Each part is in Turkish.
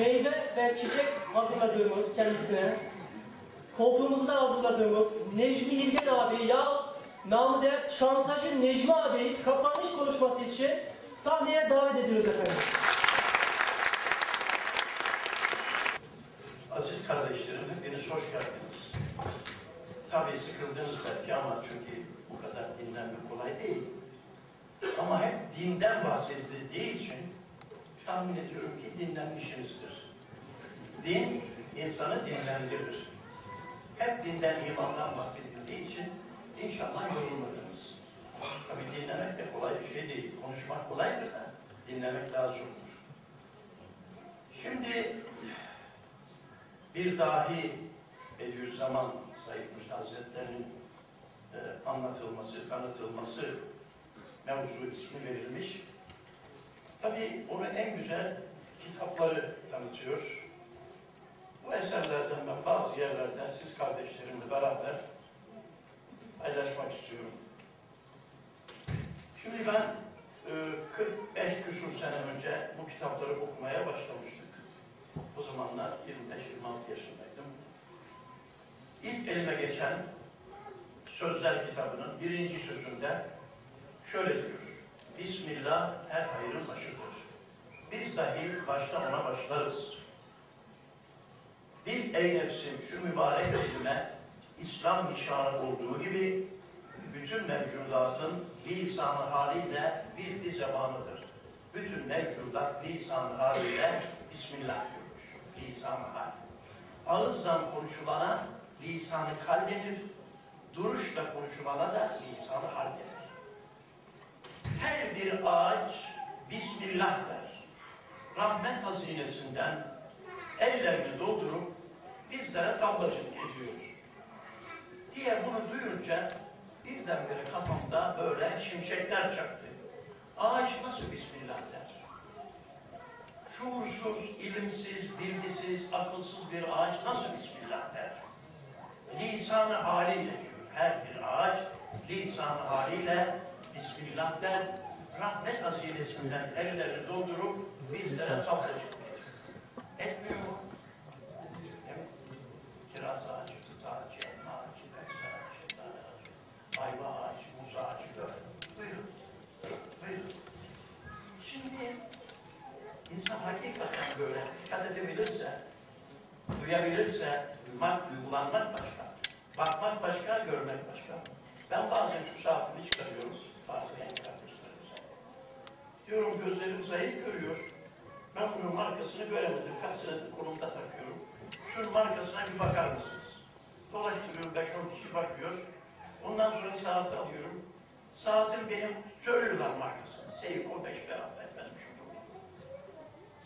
meyve ve çiçek hazırladığımız kendisine, koltuğumuzda hazırladığımız Necmi İlgen abi ya namı değer şantajı Necmi abi kapanış konuşması için sahneye davet ediyoruz efendim. Aziz kardeşlerim, hepiniz hoş geldiniz. Tabii sıkıldınız belki ama çünkü bu kadar dinlenmek kolay değil. Ama hep dinden bahsedildiği için tahmin ediyorum ki dinlenmişsinizdir. Din, insanı dinlendirir. Hep dinden, imandan bahsedildiği için inşallah yorulmadınız. Tabii dinlemek de kolay bir şey değil. Konuşmak kolaydır da dinlemek daha zordur. Şimdi bir dahi Bediüzzaman Said Nursi Hazretleri'nin e, anlatılması, tanıtılması mevzu ismi verilmiş. Tabii onu en güzel kitapları tanıtıyor. Bu eserlerden ben bazı yerlerden siz kardeşlerimle beraber paylaşmak istiyorum. Şimdi ben e, 45 küsur sene önce bu kitapları okumaya başlamıştık. O zamanlar 25-26 yaşındaydım. İlk elime geçen Sözler kitabının birinci sözünde şöyle diyor. Bismillah her hayrın başıdır. Biz dahi başta ona başlarız. Bil ey nefsim şu mübarek elime İslam nişanı olduğu gibi bütün mevcudatın lisanı haliyle bir diz zamanıdır. Bütün mevcudat lisanı haliyle Bismillah diyormuş. Lisanı hal. Ağızdan konuşulana lisanı kal denir. Duruşla konuşulana da lisanı hal denir. Her bir ağaç Bismillah der. Rahmet hazinesinden ellerini doldurup bizlere tablacılık ediyor. Diye bunu duyunca birdenbire kafamda böyle şimşekler çaktı. Ağaç nasıl Bismillah der? Şuursuz, ilimsiz, bilgisiz, akılsız bir ağaç nasıl Bismillah der? Lisanı haliyle diyor. Her bir ağaç lisanı haliyle Bismillah der. Rahmet hazinesinden ellerini doldurup bizlere ediyor. Etmiyor mu? Evet. Kiraz ağacı, tut ağacı, elma ağacı, kayısı ağacı, dar ağacı, ayva ağacı, muz ağacı böyle. Buyurun. Buyurun. Şimdi insan hakikaten böyle dikkat edebilirse, duyabilirse, duymak, duygulanmak başka. Bakmak başka, görmek başka. Ben bazen şu saatimi çıkarıyorum, Diyorum gözlerim zayıf görüyor. Ben bunun markasını göremedim. Kaç senedir kolumda takıyorum. Şunun markasına bir bakar mısınız? Dolaştırıyorum, 5-10 kişi bakıyor. Ondan sonra saati alıyorum. Saatin benim söylüyorlar markasını. Seiko 5 veyahut efendim şu.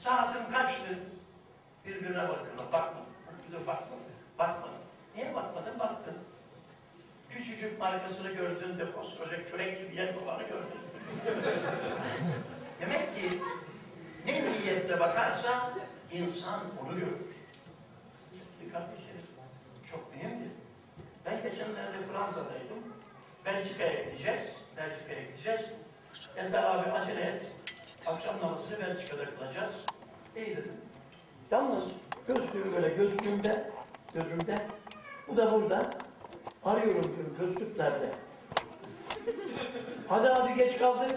Saatim kaçtı? Birbirine bakıyorlar. Bakmadım. Bir de bakmadım. Bakmadım. Niye bakmadın? Baktım. Küçücük markasını gördüğünde koskoca kürek gibi yer olanı gördüm. Demek ki ne niyetle bakarsa insan onu görür. Bir kardeşlerim, çok mühimdir. Ben geçenlerde Fransa'daydım. Belçika'ya gideceğiz. Belçika'ya gideceğiz. Ezel abi acele et. Akşam namazını Belçika'da kılacağız. İyi dedim. Yalnız gözlüğüm böyle gözlüğümde, gözümde. Bu da burada. Arıyorum diyor gözlüklerde. Hadi abi geç kaldık.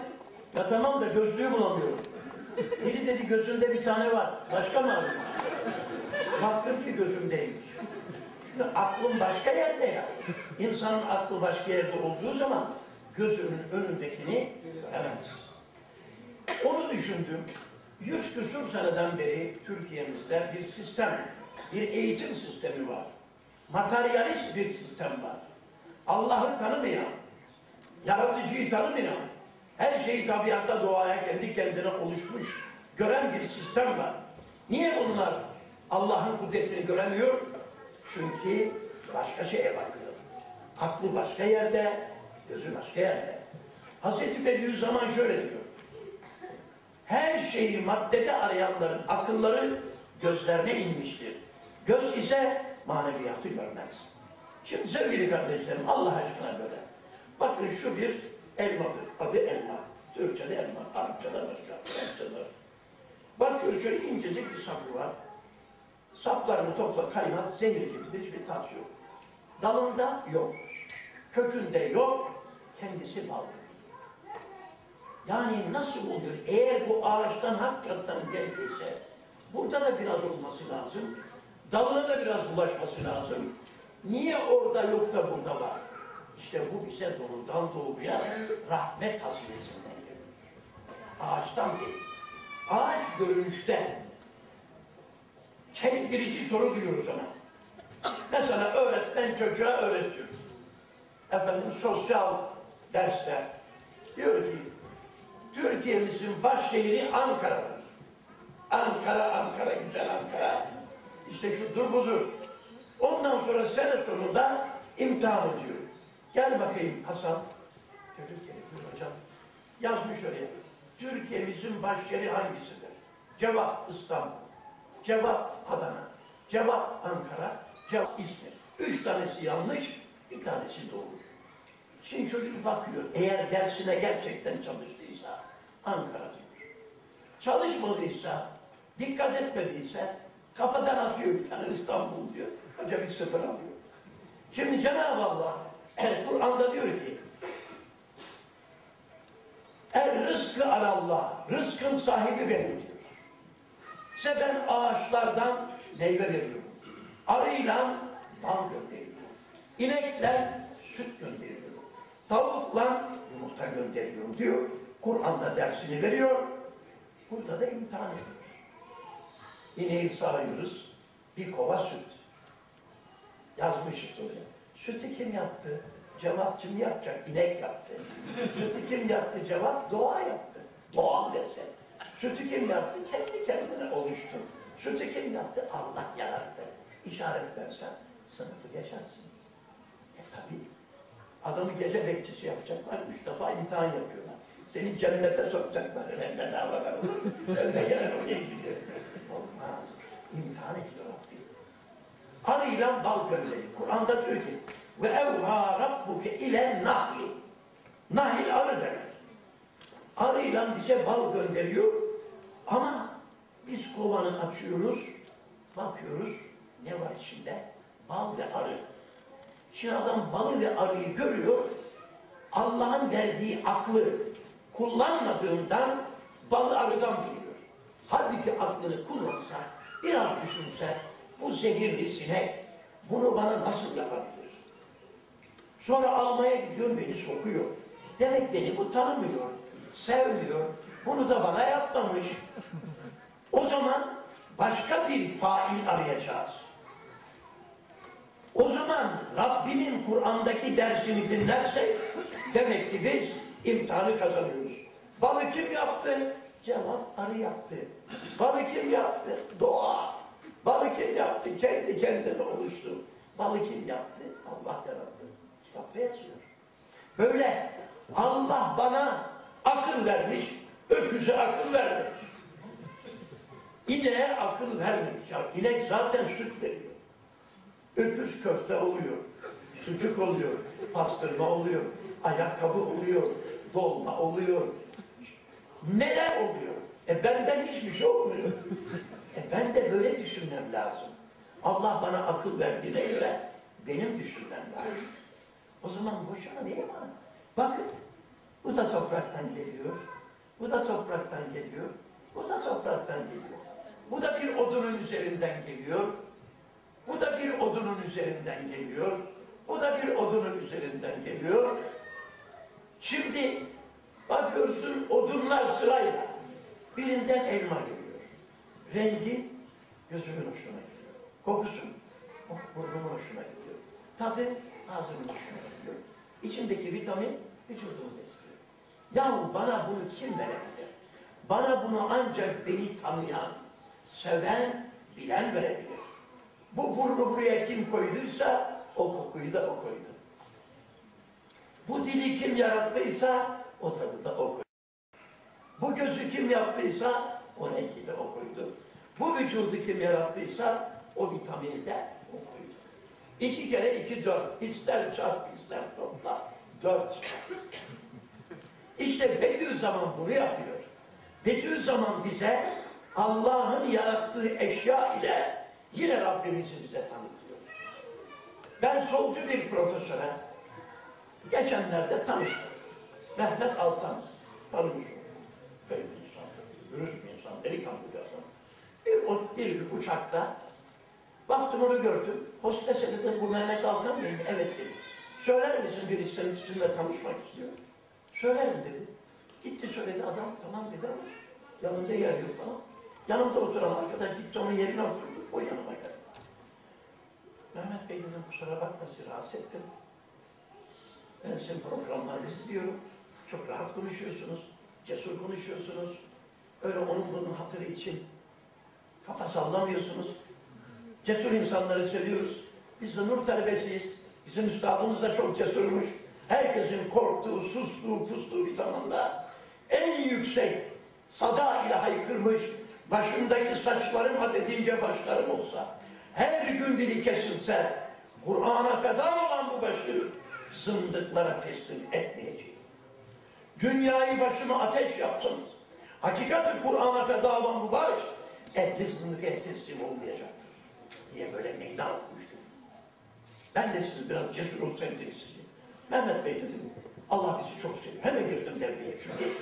Ya tamam da gözlüğü bulamıyorum. Biri dedi gözünde bir tane var. Başka mı arıyor? Baktım ki gözümdeymiş. Çünkü aklım başka yerde ya. İnsanın aklı başka yerde olduğu zaman gözünün önündekini göremez. Onu düşündüm. Yüz küsur seneden beri Türkiye'mizde bir sistem, bir eğitim sistemi var. Materyalist bir sistem var. Allah'ı tanımayan, yaratıcıyı tanımayan, her şeyi tabiatta doğaya kendi kendine oluşmuş, gören bir sistem var. Niye bunlar Allah'ın kudretini göremiyor? Çünkü başka şeye bakıyor. Aklı başka yerde, gözü başka yerde. Hazreti Bediüzzaman şöyle diyor. Her şeyi maddede arayanların akılları gözlerine inmiştir. Göz ise maneviyatı görmez. Şimdi sevgili kardeşlerim Allah aşkına böyle. Bakın şu bir elmadır. Adı elma. Türkçe'de elma. Arapça'da başka. Fransızca'da. Bakıyor şöyle incecik bir sapı var. Saplarını topla kaynat, zehir gibidir, hiçbir tat yok. Dalında yok, kökünde yok, kendisi baldır. Yani nasıl oluyor? Eğer bu ağaçtan hakikaten geldiyse, burada da biraz olması lazım, dalına da biraz bulaşması lazım. Niye orada yok da burada var? İşte bu bize doğrudan doğruya rahmet hazinesinden geliyor. Ağaçtan değil. Ağaç görünüşte çeldirici soru geliyor sana. Mesela öğretmen çocuğa öğretiyor. Efendim sosyal dersler. Diyor ki Türkiye'mizin baş şehri Ankara'dır. Ankara, Ankara, güzel Ankara. İşte şudur budur. Ondan sonra sene sonunda imtihan ediyor. Gel bakayım Hasan. Çocuk geliyor hocam. Yazmış oraya. Türkiye'mizin baş şehri hangisidir? Cevap İstanbul. Cevap Adana. Cevap Ankara. Cevap İzmir. Üç tanesi yanlış, bir tanesi doğru. Şimdi çocuk bakıyor, eğer dersine gerçekten çalıştıysa Ankara diyor. Çalışmadıysa, dikkat etmediyse kafadan atıyor bir tane İstanbul diyor. Hoca bir sıfır alıyor. Şimdi Cenab-ı Allah Kur'an'da diyor ki Er rızkı alallah, rızkın sahibi benim diyor. Size ben ağaçlardan meyve veriyorum. Arıyla bal gönderiyorum. İnekle süt gönderiyorum. Tavukla yumurta gönderiyorum diyor. Kur'an'da dersini veriyor. Burada da imtihan ediyor. İneği sağıyoruz. Bir kova süt. Yazmışız oraya. Sütü kim yaptı? Cevap kim yapacak? İnek yaptı. Sütü kim yaptı? Cevap doğa yaptı. Doğal lezzet. Sütü kim yaptı? Kendi kendine oluştu. Sütü kim yaptı? Allah yarattı. İşaret versen sınıfı geçersin. E tabi. Adamı gece bekçisi yapacaklar. Üç defa imtihan yapıyorlar. Seni cennete sokacaklar. Hem bedava ver olur. De gelen oraya gidiyor. Olmaz. İmtihan ediyor Rabbim. Arıyla bal gönderi. Kur'an'da diyor ki ve evha rabbuke ile nahli. Nahil arı demek. Arıyla bize bal gönderiyor ama biz kovanı açıyoruz, bakıyoruz ne var içinde? Bal ve arı. Şimdi adam balı ve arıyı görüyor, Allah'ın verdiği aklı kullanmadığından balı arıdan biliyor. Halbuki aklını kullansa, biraz düşünse, bu zehirli sinek bunu bana nasıl yapabilir? Sonra almaya gidiyor, beni sokuyor. Demek beni bu tanımıyor, sevmiyor. Bunu da bana yapmamış. O zaman başka bir fail arayacağız. O zaman Rabbimin Kur'an'daki dersini dinlersek demek ki biz imtihanı kazanıyoruz. Balı kim yaptı? Cevap arı yaptı. Balı kim yaptı? Doğa. Balı kim yaptı? Kendi kendine oluştu. Balı kim yaptı? Allah yarattı. Kitapta yazıyor. Böyle Allah bana akıl vermiş, öküze akıl vermemiş. İneğe akıl vermemiş. Ya inek zaten süt veriyor. Öküz köfte oluyor, sucuk oluyor, pastırma oluyor, ayakkabı oluyor, dolma oluyor. Neler oluyor? E benden hiçbir şey olmuyor. E ben de böyle düşünmem lazım. Allah bana akıl verdiğine göre benim düşünmem lazım. O zaman boşuna niye bana? Bakın, bu da topraktan geliyor, bu da topraktan geliyor, bu da topraktan geliyor. Bu da bir odunun üzerinden geliyor, bu da bir odunun üzerinden geliyor. Bu da bir odunun üzerinden geliyor. Şimdi bakıyorsun odunlar sırayla. Birinden elma geliyor. Rengi gözümün hoşuna gidiyor. Kokusu oh, burnumun hoşuna gidiyor. Tadı ağzımın hoşuna gidiyor. İçindeki vitamin vücudumu besliyor. Yahu bana bunu kim verebilir? Bana bunu ancak beni tanıyan, seven, bilen verebilir. Bu burnu buraya kim koyduysa o kokuyu da o koydu. Bu dili kim yarattıysa o tadı da o koydu. Bu gözü kim yaptıysa o rengi de o koydu. Bu vücudu kim yarattıysa o vitamini de o koydu. İki kere iki dört. İster çarp ister topla. Dört çıkar. İşte Bediüzzaman bunu yapıyor. Bediüzzaman bize Allah'ın yarattığı eşya ile Yine Rabbimizi bize tanıtıyor. Ben solcu bir profesöre geçenlerde tanıştım. Mehmet Altan tanımış Böyle bir insan, dürüst bir insan, delikanlı bir adam. Bir, o, bir gün uçakta baktım onu gördüm. Hostese dedim bu Mehmet Altan mi? Evet dedi. Söyler misin birisi senin sizinle tanışmak istiyor? Söylerim dedi. Gitti söyledi adam tamam dedi ama yanında yer yok falan. Yanımda oturan arkadaş gitti onun yerine oturdu. O yanıma geldi. Mehmet Bey dedim kusura bakma sizi rahatsız ettim. Ben sizin programlarınızı izliyorum. Çok rahat konuşuyorsunuz. Cesur konuşuyorsunuz. Öyle onun bunun hatırı için kafa sallamıyorsunuz. Cesur insanları seviyoruz. Biz de nur talebesiyiz. Bizim üstadımız da çok cesurmuş. Herkesin korktuğu, sustuğu, pustuğu bir zamanda en yüksek sada ile haykırmış, başımdaki saçlarım adedince başlarım olsa, her gün biri kesilse, Kur'an'a feda olan bu başı zındıklara teslim etmeyeceğim. Dünyayı başıma ateş yapsanız, hakikati Kur'an'a feda olan bu baş, ehli teslim olmayacaktır. diye böyle meydan okumuştum. Ben de siz biraz cesur olsaydım sizi. Mehmet Bey dedim, Allah bizi çok seviyor. Hemen girdim devreye çünkü.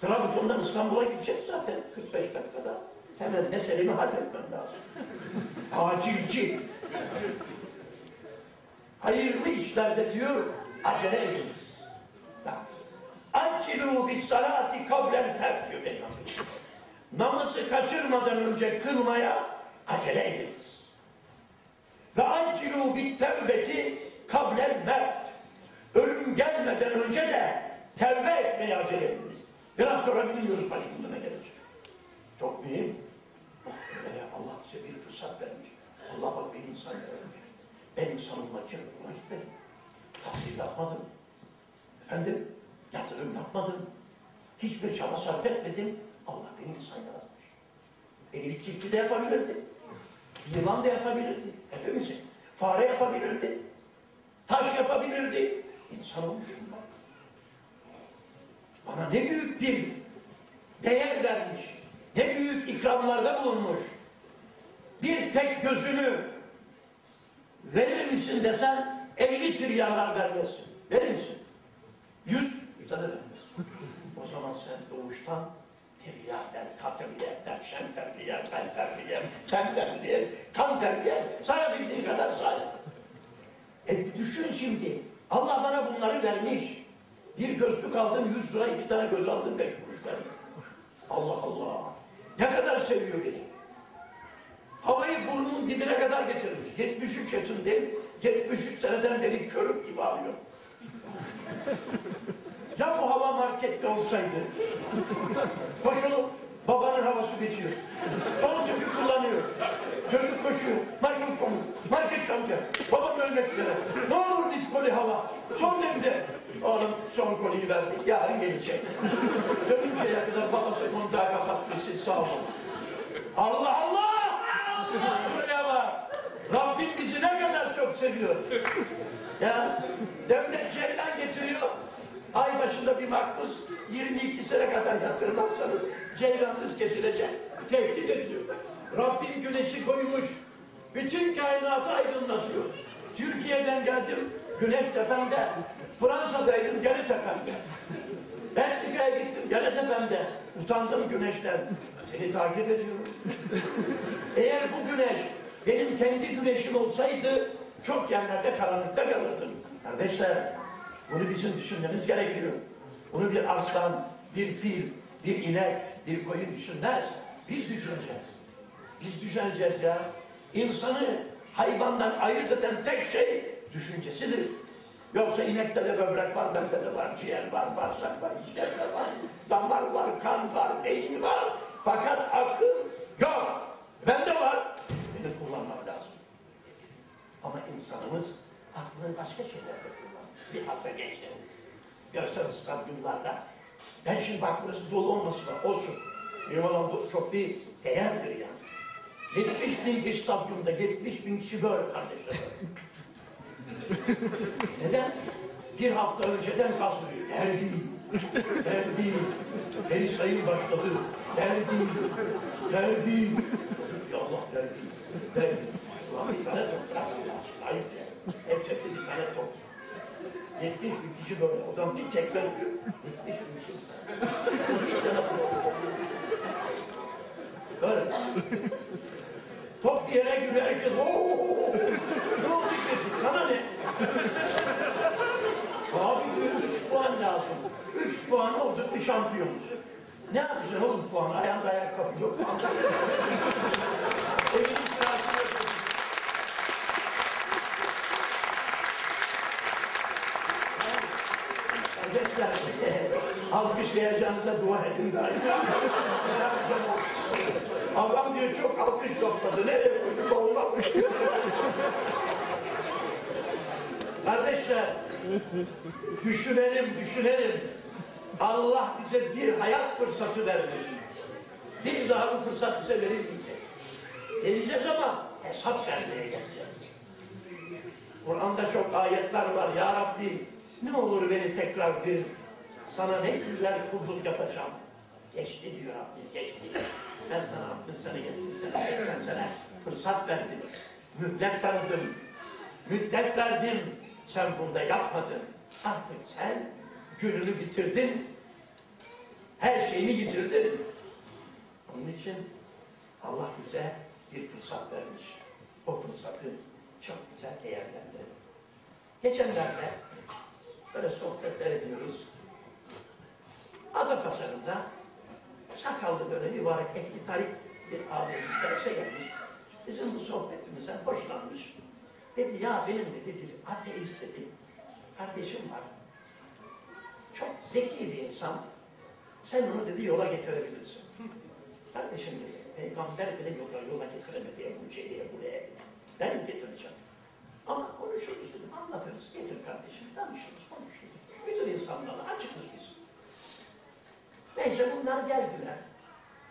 Trabzon'dan İstanbul'a gideceğiz zaten 45 dakikada. Hemen meselemi halletmem lazım. Acilci. Hayırlı işlerde diyor, acele ediniz. Accilu bis salati kablen terk diyor Peygamber. Namazı kaçırmadan önce kılmaya acele ediniz. Ve accilu bit tevbeti kablel mert. Ölüm gelmeden önce de tevbe etmeye acele ediniz. Biraz sonra bilmiyoruz başımıza ne gelecek. Çok mühim. Ya, Allah size bir fırsat vermiş. Allah bak bir insan yaratmış. Ben insan olmak için okula gitmedim. Tahsil yapmadım. Efendim, yatırım yapmadım. Hiçbir çaba sarf etmedim. Allah beni insan yaratmış. Elektrikli de yapabilirdi. Yılan da yapabilirdi. Hepimizi. Fare yapabilirdi. Taş yapabilirdi. İnsan olmuşum ben. Bana ne büyük bir değer vermiş. Ne büyük ikramlarda bulunmuş. Bir tek gözünü verir misin desen 50 trilyarlar vermezsin. Verir misin? Yüz, yüzde de vermezsin. O zaman sen doğuştan trilyarder, katrilyerler, şenterliyer, penterliyer, tenterliyer, kanterliyer, sayabildiğin kadar say. E düşün şimdi, Allah bana bunları vermiş. Bir gözlük aldım 100 lira, iki tane göz aldım 5 kuruş verdim. Allah Allah. Ne kadar seviyor beni. Havayı burnumun dibine kadar getirmiş. 73 yaşındayım. 73 seneden beri körük gibi arıyorum. Ya bu hava markette olsaydı? Koşulu babanın havası bitiyor. Son tüpü kullanıyor. Çocuk koşuyor. Market konu. Market amca. Babam ölmek üzere. Ne olur dit koli hava. Son demde. Oğlum son koliyi verdik. Yarın gelecek. Dönünceye kadar babası kontağı kapatmış. Siz sağ olun. Allah Allah! Bak. Rabbim bizi ne kadar çok seviyor. Ya devlet ceylan getiriyor. Ay başında bir makbuz 22 sene kadar yatırmazsanız ceylanınız kesilecek. Tehdit ediliyor. Rabbim güneşi koymuş. Bütün kainatı aydınlatıyor. Türkiye'den geldim güneş tepemde. Fransa'daydım gene tepemde. Belçika'ya gittim gene tepemde. Utandım güneşten. Seni takip ediyorum. Eğer bu güneş benim kendi güneşim olsaydı çok yerlerde karanlıkta kalırdım. Kardeşler bunu bizim düşünmemiz gerekiyor. Bunu bir arslan, bir fil, bir inek, bir koyun düşünmez. Biz düşüneceğiz. Biz düşüneceğiz ya. İnsanı hayvandan ayırt eden tek şey düşüncesidir. Yoksa inekte de böbrek var, bende de var, ciğer var, bağırsak var, işkembe var, damar var, kan var, beyin var. Fakat akıl yok. Bende var. Beni kullanmam lazım. Ama insanımız aklını başka şeylerde kullanıyor. Bilhassa gençlerimiz. Görsel stadyumlarda. Ben şimdi bak burası dolu olmasın da olsun. Benim olan çok bir değerdir yani. 70 bin kişi stadyumda, 70 bin kişi böyle kardeşler. Neden? Bir hafta önceden kastırıyor. Derbi, derbi, beni sayın başladı. Derbi, derbi. Ya Allah derbi. Ben, bırakmıyor. Ayıp ya. Hep çekti bir tane top. 70 bin kişi böyle. Odan bir tekrar diyor. 70 bin kişi. Bir tane top. Böyle. Bir yere ooo. Ne oldu ki? Ne? Abi 3 puan lazım. 3 puan olduk bir şampiyonuz. Ne yapacaksın oğlum puan? Ayağında ayakkabı yok. Evin kirası yok. Kardeşler, alkışlayacağınıza dua edin daha. Adam diyor çok alkış topladı. Nereye koydu? Boğulamış. Kardeşler, düşünelim, düşünelim. Allah bize bir hayat fırsatı vermiş. Bir daha bu fırsat bize verilmeyecek. Vereceğiz ama hesap vermeye geleceğiz. Kur'an'da çok ayetler var. Ya Rabbi ne olur beni tekrar bir sana ne güzel kulluk yapacağım. Geçti diyor Rabbi, geçti. Ben sana 60 sene, 70 sene, 80 sene fırsat verdim. Mühlet tanıdım. Müddet verdim. Sen bunda yapmadın. Artık sen gününü bitirdin. Her şeyini yitirdin. Onun için Allah bize bir fırsat vermiş. O fırsatı çok güzel değerlendirin. Geçenlerde böyle sohbetler ediyoruz. Adapazarı'nda sakallı böyle mübarek ekli tarik bir abimiz derse gelmiş. Bizim bu sohbetimizden hoşlanmış. Dedi ya benim dedi bir ateist dedi. Kardeşim var. Çok zeki bir insan. Sen onu dedi yola getirebilirsin. Kardeşim dedi, peygamber bile yola, yola getiremedi Ebu Cehil'e buraya. Ben getireceğim? Ama konuşuruz dedim, anlatırız. Getir kardeşim, tanışırız, konuşuruz. Bütün insanlarla açıkız biz. Neyse bunlar geldiler.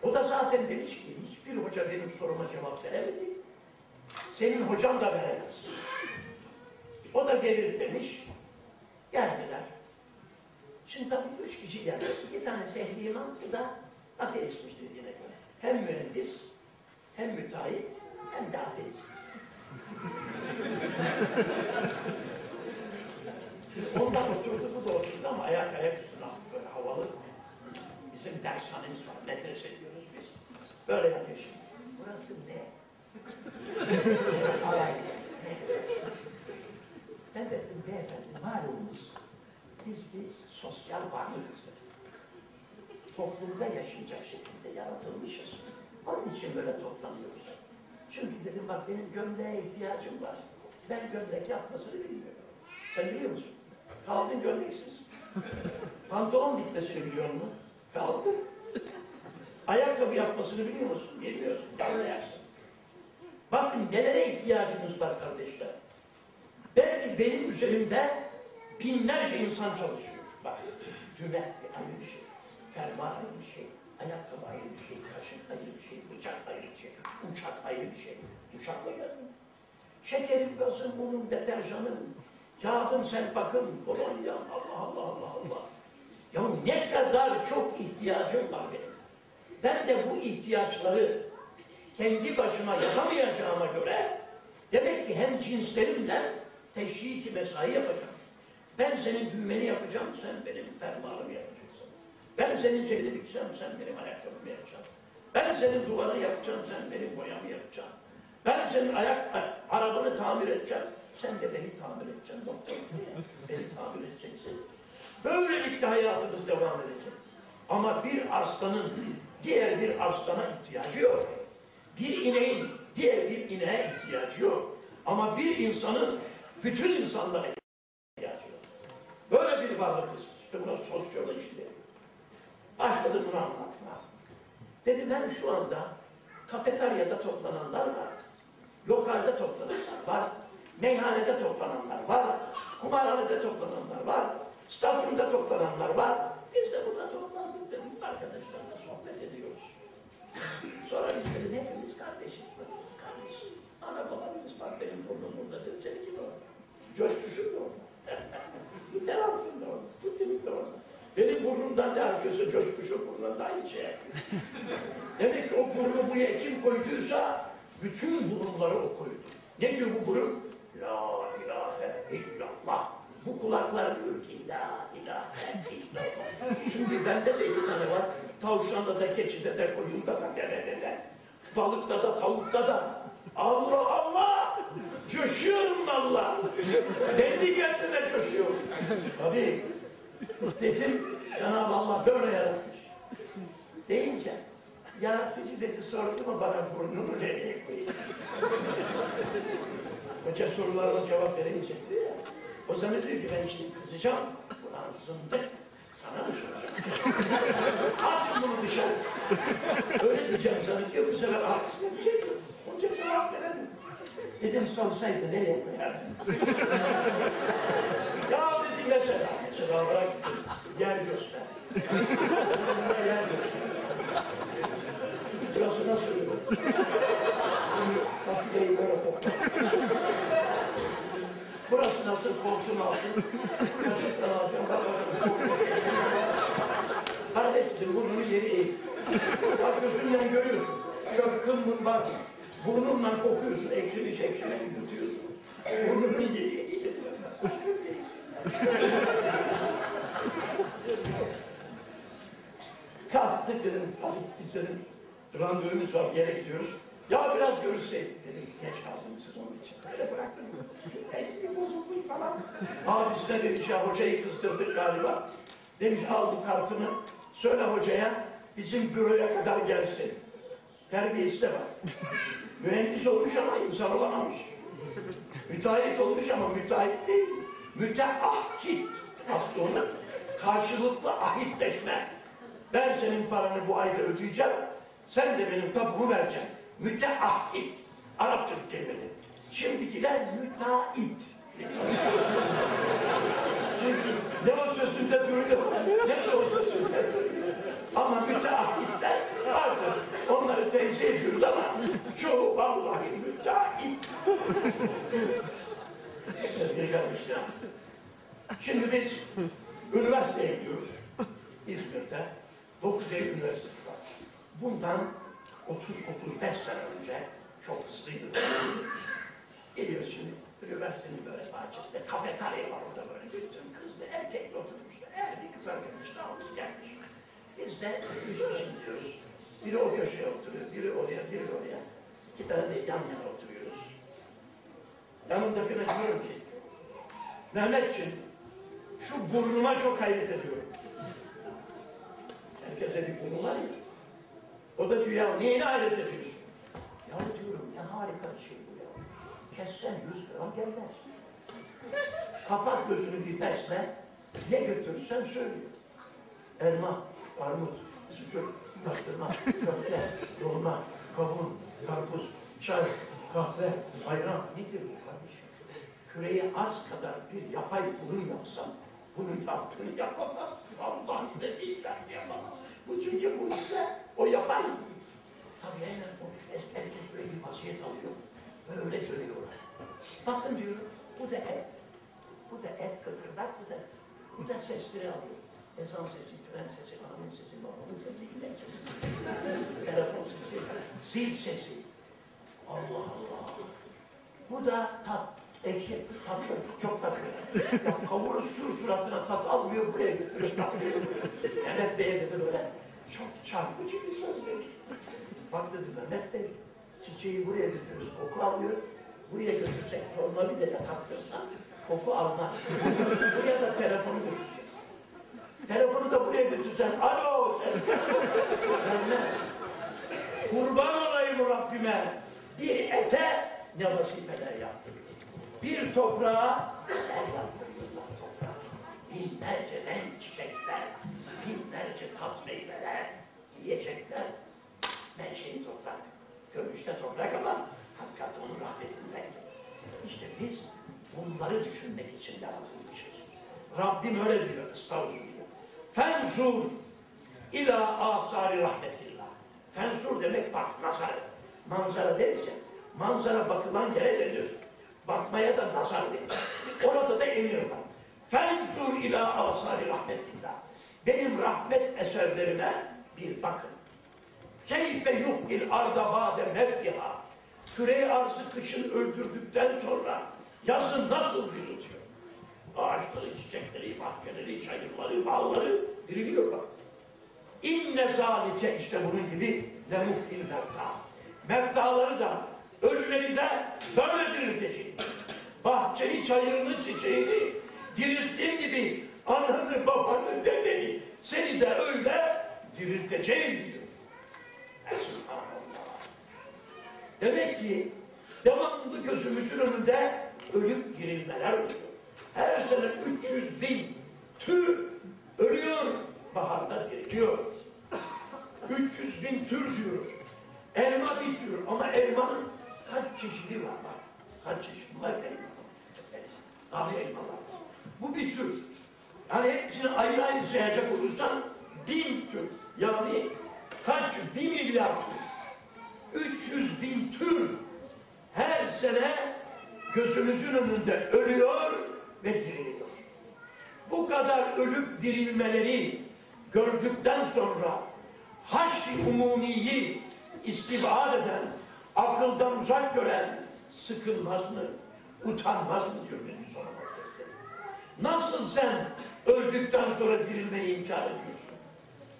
O da zaten demiş ki, hiçbir hoca benim soruma cevap veremedi. Senin hocan da veremez. O da gelir demiş. Geldiler. Şimdi tabii üç kişi geldi. İki tane Sehli İmam, bu da ateistmiş dediğine göre. Hem mühendis, hem müteahhit, hem de ateist. Ondan oturdu, bu da oturdu ama ayak ayak üstüne attı böyle havalı. Bizim dershanemiz var, medrese diyoruz biz. Böyle yapıyor şimdi. Burası ne? Alay. Ne? Ben dedim beyefendi malumunuz biz bir sosyal varlıkız dedim. Toplumda yaşayacak şekilde yaratılmışız. Onun için böyle toplanıyoruz. Çünkü dedim bak benim gömleğe ihtiyacım var. Ben gömlek yapmasını bilmiyorum. Sen biliyor musun? Kaldın gömleksiz. Pantolon dikmesini biliyor musun? Kaldı. Ayakkabı yapmasını biliyor musun? Bilmiyorsun. Anlayarsın. Bakın nelere ihtiyacımız var kardeşler. Belki benim üzerimde binlerce insan çalışıyor. Bak, düğme ayrı bir şey, fermuar ayrı bir şey, ayakkabı ayrı bir şey, kaşık ayrı bir şey, bıçak ayrı bir şey, uçak ayrı bir şey. Uçakla geldim. Şekerim, gazım, unum, deterjanım, yağdım, sen bakım, kolonya, Allah Allah Allah Allah. Ya ne kadar çok ihtiyacım var benim. Ben de bu ihtiyaçları kendi başıma yapamayacağıma göre demek ki hem cinslerimle teşhiki mesai yapacağım. Ben senin düğmeni yapacağım, sen benim fermuarımı yapacaksın. Ben senin dikeceğim, sen benim ayakkabımı yapacaksın. Ben senin duvarı yapacağım, sen benim boyamı yapacaksın. Ben senin ayak arabanı tamir edeceğim, sen de beni tamir edeceksin doktor. beni tamir edeceksin. Böylelikle hayatımız devam edecek. Ama bir aslanın diğer bir aslana ihtiyacı yok. Bir ineğin diğer bir ineğe ihtiyacı yok. Ama bir insanın bütün insanlara ihtiyacı yok. Böyle bir varlıkız. İşte buna sosyoloji. Başladım bunu anlatmaya. Dedim ben şu anda kafeteryada toplananlar var. Lokalde toplananlar var. Meyhanede toplananlar var. Kumarhanede toplananlar var. Stadyumda toplananlar var. Biz de burada toplandık dedim. Arkadaşlarla sohbet ediyoruz. Sonra biz dedim hepimiz kardeşiz. Kardeş. Ana babamız bak benim burnum burada dedi. Seninki de orada. Coşkuşum da orada. Devamım da orada. Bu timim de orada. Benim burnumdan ne arkası coşkuşum burnundan da aynı şey yapıyor. Demek ki o burnu buraya kim koyduysa Bütün burunları o koydu. Ne diyor bu burun? La ilahe illallah. Bu kulaklar diyor ki la ilahe. Çünkü bende de iki tane var. Tavşanda da, keçide de, koyunda da, devede de. Balıkta da, tavukta da. Allah Allah! Coşuyorum Allah! Kendi kendine coşuyorum. Tabii. Dedim, Cenab-ı Allah böyle yaratmış. Deyince, yaratıcı dedi sordu mu bana burnunu nereye koyayım? Hoca sorularına cevap veremeyecekti ya. O zaman diyor ki ben şimdi kızacağım. Ulan zındık. Sana mı soracağım? At bunu dışarı. Öyle diyeceğim sana diyor. Bu sefer arkasına bir şey yok. Hoca cevap veremedi. Dedim sorsaydı nereye koyardın? ya dedi mesela. Mesela bırak yer göster. Yer göster. Burası nasıl olur? Fasulyeyi böyle kokla. Burası nasıl koltuğun altı? Bak bakalım. Hallettim burnunu yeri eğ. Bak gözünden görüyorsun. Kımbın bak. Burnunla kokuyorsun. Ekşimiş ekşimiş yutuyorsun. Burnunu yeri eğ. Kalktık dedim. Hadi biz dedim. Randevumuz var. Yere gidiyoruz. Ya biraz görüşseydik dedim. Geç kaldınız siz onun için. Öyle bıraktım. Elimi bozulmuş falan. Abisi de demiş ya hocayı kızdırdık galiba. Demiş al bu kartını. Söyle hocaya bizim büroya kadar gelsin. Terbiyesi de var. Mühendis olmuş ama insan olamamış. Müteahhit olmuş ama müteahhit değil. Müteahhit. Aslı onun. Karşılıklı ahitleşme. Ben senin paranı bu ayda ödeyeceğim. Sen de benim tapumu vereceksin. Müteahhit. Arapça kelimesi. Şimdikiler müteahhit. Çünkü ne o sözünde duruyor, ne de o sözünde duruyor. Ama müteahhitler vardır. Onları tenzih ediyoruz ama çoğu vallahi müteahhit. Şimdi biz üniversiteye gidiyoruz. İzmir'de 9 Eylül Üniversitesi var. Bundan 30-35 sene önce çok. Geliyor şimdi üniversitenin böyle bahçesinde kafeterya var orada böyle. Bütün kızlı erkekle oturmuşlar. Bir kız arkadaşını almış gelmiş. Biz de üç kişi. Biri o köşeye oturuyor, biri oraya, biri oraya. İki tane de yan yana oturuyoruz. Yanımdakine diyorum ki, Mehmetciğim, şu burnuma çok hayret ediyorum. Herkese bir burnu var ya. O da diyor ya neyine hayret ediyorsun? Ya diyorum ne harika bir şey bu ya. Kessen yüz gram gelmez. Kapat gözünü bir besle. Ne götürürsen söylüyor. Elma, armut, sucuk, pastırma, köfte, dolma, kavun, karpuz, çay, kahve, ayran. Nedir bu kardeşim? Küreye az kadar bir yapay burun yapsam bunun yaptığını yapamaz. Vallahi de billahi yapamaz. Bu çünkü bu ise o yapay. Tabii hemen o erkek böyle bir vaziyet alıyor. Böyle dönüyorlar. Bakın diyorum, bu da et. Bu da et kıkırdak, bu da, bu da sesleri alıyor. Ezan sesi, tren sesi, anın sesi, babanın sesi, inek sesi, telefon sesi, zil sesi. Allah Allah. Bu da tat, ekşi, tatlı, çok tatlı. Ya kavuru sur suratına tat almıyor, buraya götürüyor. Mehmet Bey'e dedi böyle, çok çarpıcı bir söz dedi. Bak dedi Mehmet Bey, çiçeği buraya götürürüz, koku alıyor. Buraya götürsek, tornavidayla kaptırsan, koku almaz. buraya da telefonu götüreceğiz. Telefonu da buraya götürsen, alo ses. Gelmez. Kurban olayım Rabbime. Bir ete ne vasifeler yaptırıyor. Bir toprağa. Binlerce renk çiçekler, binlerce tat meyveler, yiyecekler. Menşei toprak. Görünüşte toprak ama hakikat onun rahmetinden. İşte biz bunları düşünmek için yaratılmışız. Rabbim öyle diyor Estağfurullah. Fenzur ila asari rahmetillah. Fenzur demek bak nazar. Manzara deriz ya. Manzara bakılan yere denir. Bakmaya da nazar denir. Orada da emir var. Fenzur ila asari rahmetillah. Benim rahmet eserlerime bir bakın. Keyfe yuhil arda ba'de mevkiha. küre arzı kışın öldürdükten sonra yazın nasıl diriltiyor? Ağaçları, çiçekleri, bahçeleri, çayırları, bağları diriliyor bak. İnne zalike işte bunun gibi lemuhil mevta. Mevtaları da, ölüleri de böyle diriltecek. Bahçeyi, çayırını, çiçeğini dirilttiğin gibi ananı, babanı, dedeni seni de öyle dirilteceğim diyor. Esubhanallah. Demek ki devamlı gözümüzün önünde ölüp dirilmeler oluyor. Her sene 300 bin tür ölüyor, baharda diriliyor. 300 bin tür diyoruz. Elma bir tür ama elmanın kaç çeşidi var bak. Kaç çeşidi var elma. Abi elma var. Bu bir tür. Yani hepsini ayrı ayrı sayacak olursan bin tür. Yani kaç? Bir milyar tür. 300 bin tür her sene gözümüzün önünde ölüyor ve diriliyor. Bu kadar ölüp dirilmeleri gördükten sonra haşr-ı umumiyi istibad eden, akıldan uzak gören sıkılmaz mı, utanmaz mı diyor ve Sellem. Nasıl sen öldükten sonra dirilmeyi inkar ediyorsun?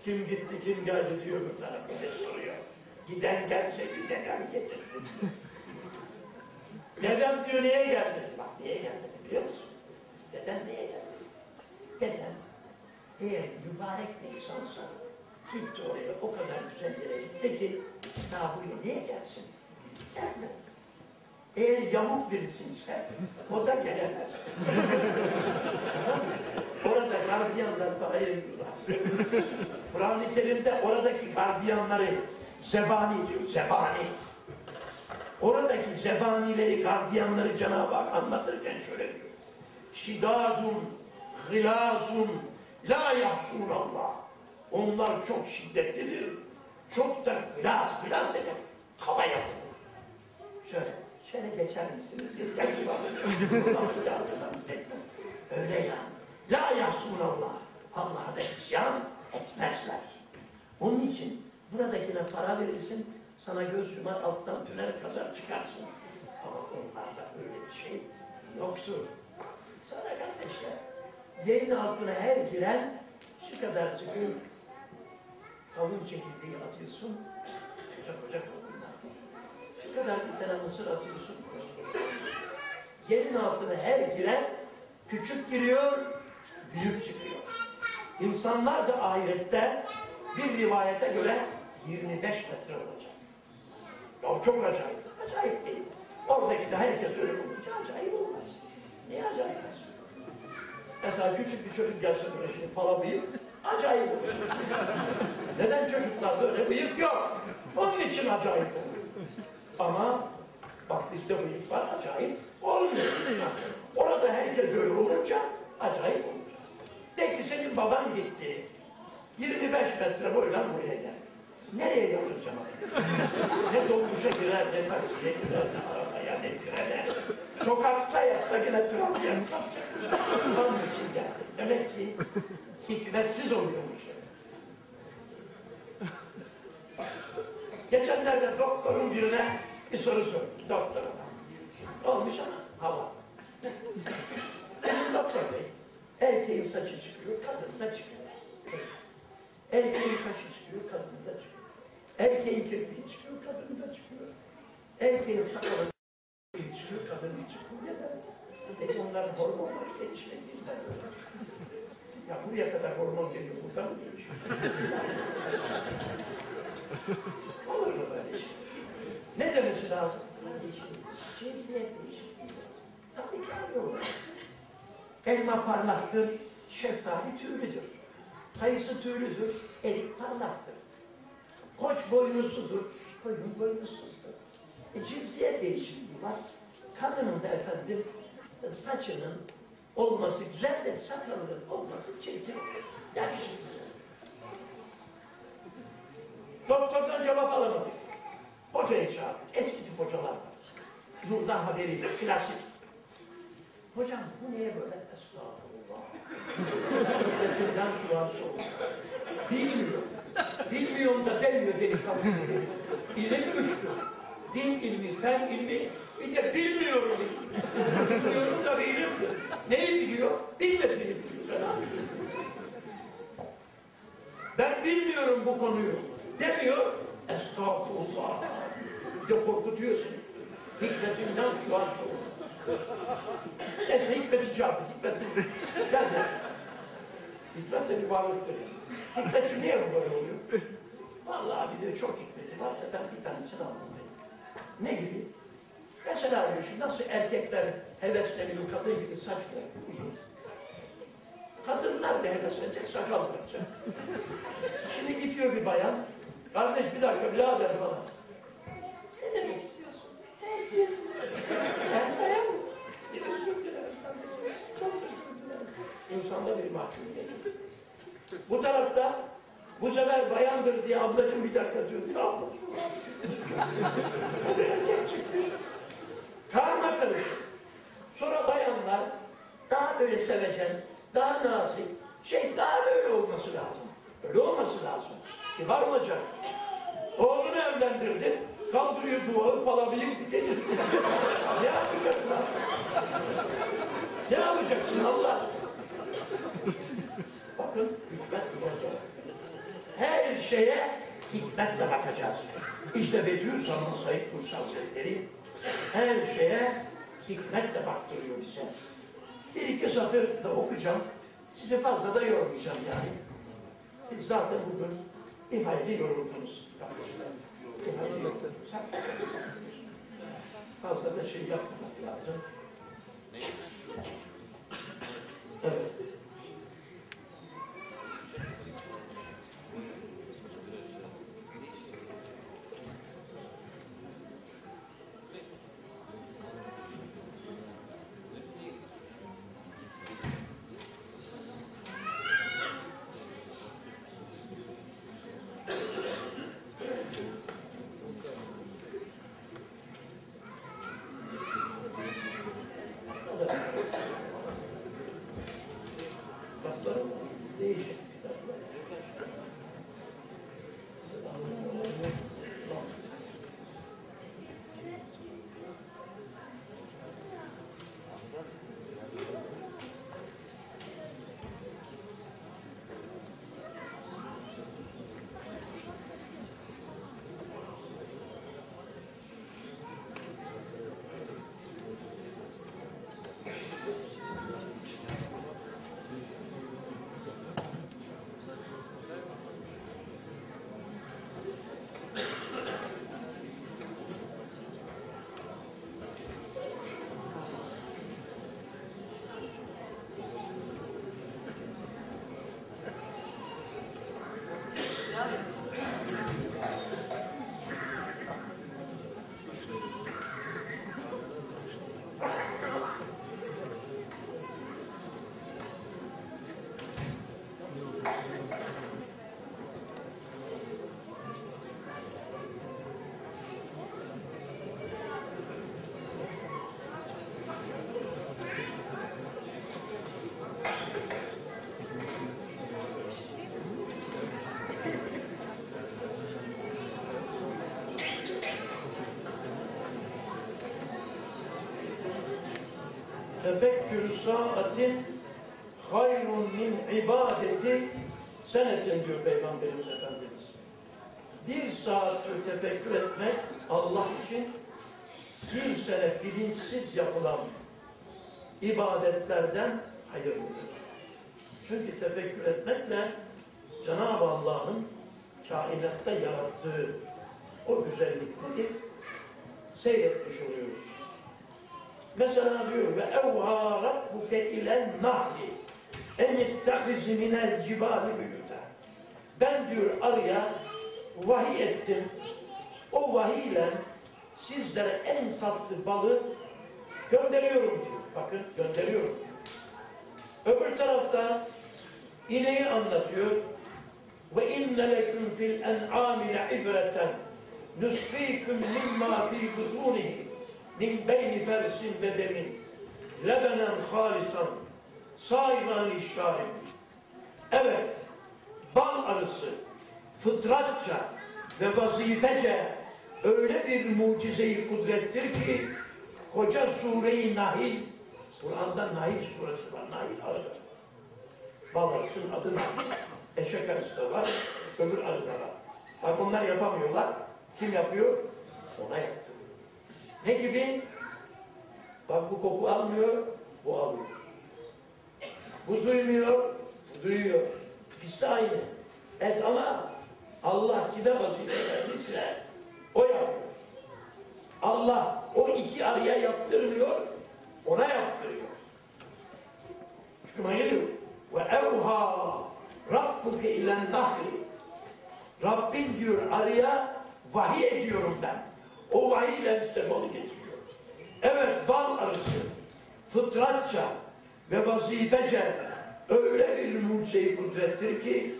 Kim gitti, kim geldi diyor bu taraf bize soruyor. Giden gelse giden getir. Dedem diyor niye gelmedi? Bak niye gelmedi biliyor musun? Dedem niye gelmedi? Dedem eğer mübarek bir insansa gitti oraya o kadar güzel yere gitti ki daha buraya niye gelsin? Gelmez. Eğer yamuk birisinse o da gelemez. Orada gardiyanlar da ayırıyorlar. Kur'an-ı Kerim'de oradaki gardiyanları zebani diyor, zebani. Oradaki zebanileri, gardiyanları Cenab-ı Hak anlatırken şöyle diyor. Şidadun, hılasun, la yahsun Allah. Onlar çok şiddetlidir. Çok da hılas, hılas demek. Hava yapın. Şöyle, şöyle geçer misiniz? Bir var. Etmem. Öyle ya. La yahsun Allah. Allah'a da isyan etmezler. Onun için buradakine para verirsin, sana göz yumar alttan tünel kazar çıkarsın. Ama onlarda öyle bir şey yoktur. Sonra kardeşler, yerin altına her giren şu kadarcık kavun çekirdeği atıyorsun, koca koca kadar bir tane mısır atıyorsun. Yerin altına her giren küçük giriyor, büyük çıkıyor. İnsanlar da ahirette bir rivayete göre 25 metre olacak. Ya çok acayip. Acayip değil. Oradaki de herkes öyle olunca acayip olmaz. Niye acayip olmaz? Mesela küçük bir çocuk gelse buraya şimdi pala bıyık, acayip olur. Neden çocuklarda öyle bıyık yok? Onun için acayip olur. Ama bak bizde bıyık var, acayip olmuyor. Orada herkes öyle olunca acayip olacak. De ki senin baban gitti. 25 metre boydan buraya geldi. Nereye yapacağım? ne dolmuşa girer, ne taksiye girer, ne arabaya, ne trene. Sokakta yatsa yine trafiğe kalacak. Onun için geldi. Demek ki hikmetsiz oluyormuş. Geçenlerde doktorun birine bir soru sordu. Doktora. Olmuş ama hava. Doktor bey, erkeğin saçı çıkıyor, kadın da çıkıyor. Erkeğin kaşı çıkıyor, kadın da çıkıyor. Erkeğin kirpiği çıkıyor, kadın da çıkıyor. Erkeğin sakalı çıkıyor, kadının çıkıyor. Neden? Peki onların hormonları gelişmediğinden. Ya buraya kadar hormon geliyor, burada mı gelişiyor? Olur mu böyle şey? Ne demesi lazım? Cinsiyet değişikliği. Tabii ki olur. Elma parlaktır, şeftali tüylüdür. Kayısı tüylüdür, erik parlaktır. Koç boynuzludur, koyun boynuzsuzdur. E, cinsiyet değişikliği var. Kadının da efendim e, saçının olması güzel de sakalının olması çirkin. Yakışıksız. Doktordan cevap alamadık. Hocayı çağırdık. Eski tip hocalar var. Nurdan haberiyle, klasik. Hocam bu niye böyle? Estağfurullah. Milletimden sual sordu. Bilmiyor. Bilmiyorum da demiyor delikanlı. İlim güçlü. din ilmi, fen ilmi, bir de bilmiyorum ilmi. Bilmiyorum da bir ilimdir. Neyi biliyor? Bilmediğini biliyor. Ben bilmiyorum bu konuyu. Demiyor. Estağfurullah. De korkutuyor seni. Hikmetinden sual sor. Neyse hikmeti çarptı. Hikmet Gel gel. Hikmet de bir varlıktır. Hikmetçi niye bu böyle oluyor? Vallahi bir de çok hikmeti var da ben bir tanesini anlatayım. Ne gibi? Mesela diyor şimdi nasıl erkekler hevesleniyor kadın gibi saçları uzun. Kadınlar da heveslenecek, sakal bırakacak. Şimdi gidiyor bir bayan, kardeş bir dakika birader falan. İnsanda bir mahkumiyet. Bu tarafta bu sefer bayandır diye ablacığım bir dakika diyor. Ne çıktı. Karma karışık. Sonra bayanlar daha böyle sevecen, daha nazik, şey daha böyle olması lazım. Öyle olması lazım. Kibar olacak. Oğlunu evlendirdi, kaldırıyor duvarı, palabayı gelir. ne yapacaksın lan? Ne yapacaksın Allah? Bakın hikmet bulacak. Her şeye hikmetle bakacağız. İşte Bediüzzaman Said Bursa Hazretleri her şeye hikmetle baktırıyor bize. Bir iki satır da okuyacağım. Sizi fazla da yormayacağım yani. Siz zaten bugün bir hayli yoruldunuz. kardeşler. Fazla da şey yapmamak lazım. Evet. Tefekkürü saatin hayrun min ibadeti senetin diyor Peygamberimiz Efendimiz. Bir saat tefekkür etmek Allah için bir sene bilinçsiz yapılan ibadetlerden hayırlıdır. Çünkü tefekkür etmekle Cenab-ı Allah'ın kainatta yarattığı o güzellikleri seyretmiş oluyoruz. Mesela diyor ve evha rabbuke ilen nahli en ittehizi minel cibali büyüte. Ben diyor arıya vahiy ettim. O vahiyle sizlere en tatlı balı gönderiyorum diyor. Bakın gönderiyorum. Öbür tarafta ineği anlatıyor. Ve inne leküm fil en'ami ibreten nusfikum mimma fi butunihi min beyni fersin ve demin lebenen halisan saiman lişşarim evet bal arısı fıtratça ve vazifece öyle bir mucize-i kudrettir ki koca sure-i Nahil Kur'an'da Nahil suresi var. Nahil arada. Babasının adı Nahil. Eşek arısı da var. Öbür arı da var. Bak onlar yapamıyorlar. Kim yapıyor? Ona yaptırıyor. Ne gibi? Bak bu koku almıyor, bu alıyor. Bu duymuyor, bu duyuyor. İkisi de aynı. Et ama Allah kime vazife verdiyse o yapıyor. Allah o iki arıya yaptırmıyor, ona yaptırıyor. Çıkıma geliyor. Ve evha rabbuke ilen nahli Rabbim diyor arıya vahiy ediyorum ben. O vahiyle size balı getiriyor. Evet bal arısı fıtratça ve vazifece öyle bir mucize kudrettir ki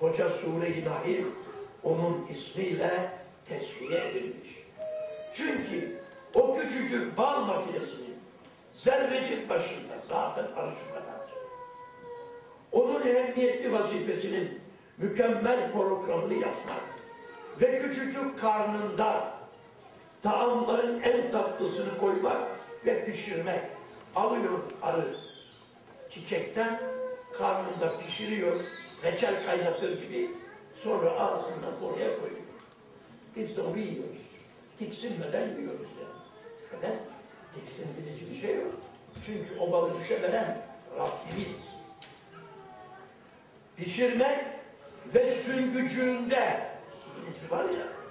koca sure-i Nahil onun ismiyle tesviye edilmiş. Çünkü o küçücük bal makinesinin zerrecik başında zaten arı şu kadar. Onun ehemmiyetli vazifesinin mükemmel programını yapmak ve küçücük karnında taamların en tatlısını koymak ve pişirmek. Alıyor arı çiçekten karnında pişiriyor, reçel kaynatır gibi sonra ağzından oraya koyuyor. Biz de onu yiyoruz. Tiksinmeden yiyoruz yani. Neden? Tiksindirici bir şey yok. Çünkü o balığı bize veren Rabbimiz. Pişirmek ve süngücüğünde iğnesi var ya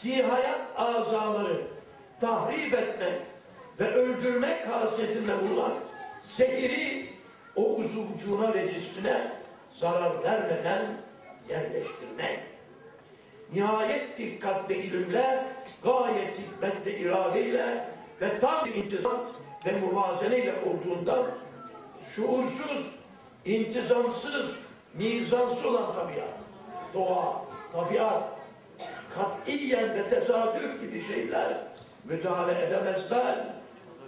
sihayat azaları tahrip etmek ve öldürmek hasretinde bulunan zehiri o uzuvcuğuna ve cismine zarar vermeden yerleştirmek. Nihayet dikkat ve ilimle, gayet hikmet ve iradeyle ve tam intizam ve muvazeneyle olduğundan şuursuz, intizamsız, mizansız olan tabiat, doğa, tabiat, katiyen ve tesadüf gibi şeyler müdahale edemezler